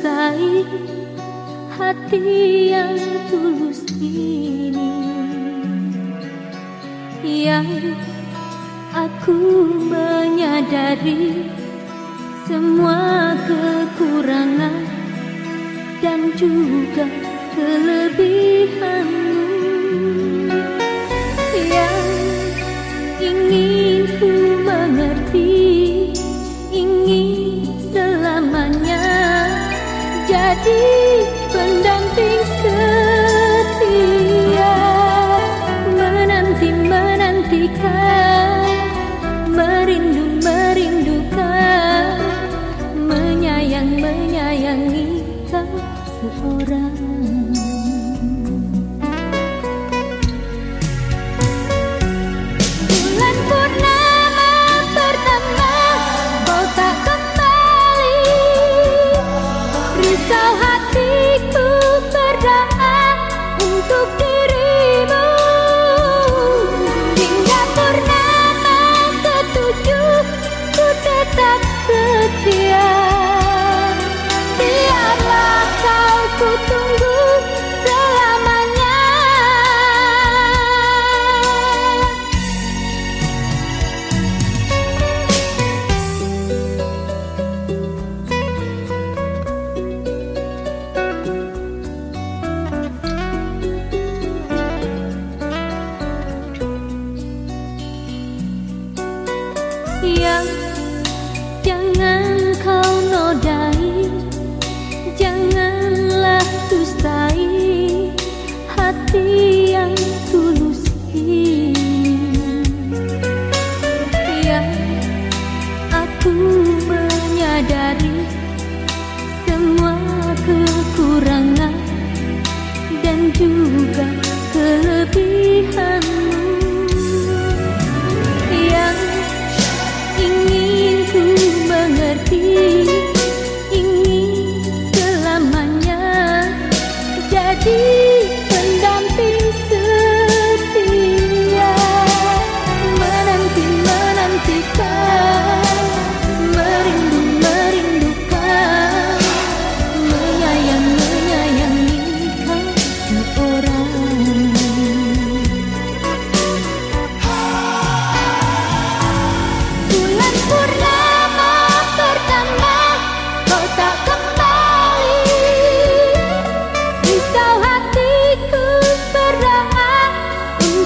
melukai hati yang tulus ini. Yang aku menyadari semua kekurangan dan juga kelebihan. hati pendamping yang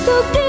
untuk